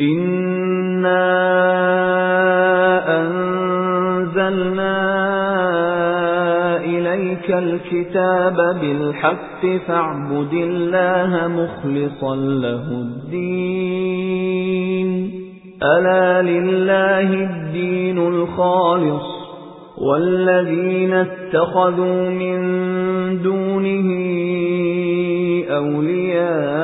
إِنَّا أَنزَلْنَا إِلَيْكَ الْكِتَابَ بِالْحَقِّ فَاعْبُدِ اللَّهَ مُخْلِصًا لَّهُ الدِّينَ أَلَا لِلَّهِ الدِّينُ الْخَالِصُ وَالَّذِينَ اتَّخَذُوا مِن دُونِهِ أَوْلِيَاءَ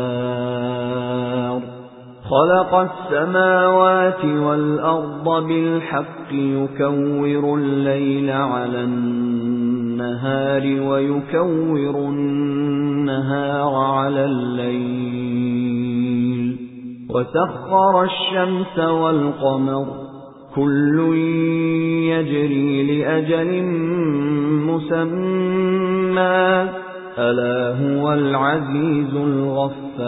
خَلَقَ السَّمَاوَاتِ وَالْأَرْضَ بِالْحَقِّ يُكَوِّرُ اللَّيْلَ عَلَى النَّهَارِ وَيُكَوِّرُ النَّهَارَ عَلَى اللَّيْلِ. وَسَخَّرَ الشَّمْسَ وَالْقَمَرَ كُلٌّ يَجْرِي لِأَجَلٍ مُّسَمًّى. أَلَا هُوَ الْعَزِيزُ الْغَفَّارُ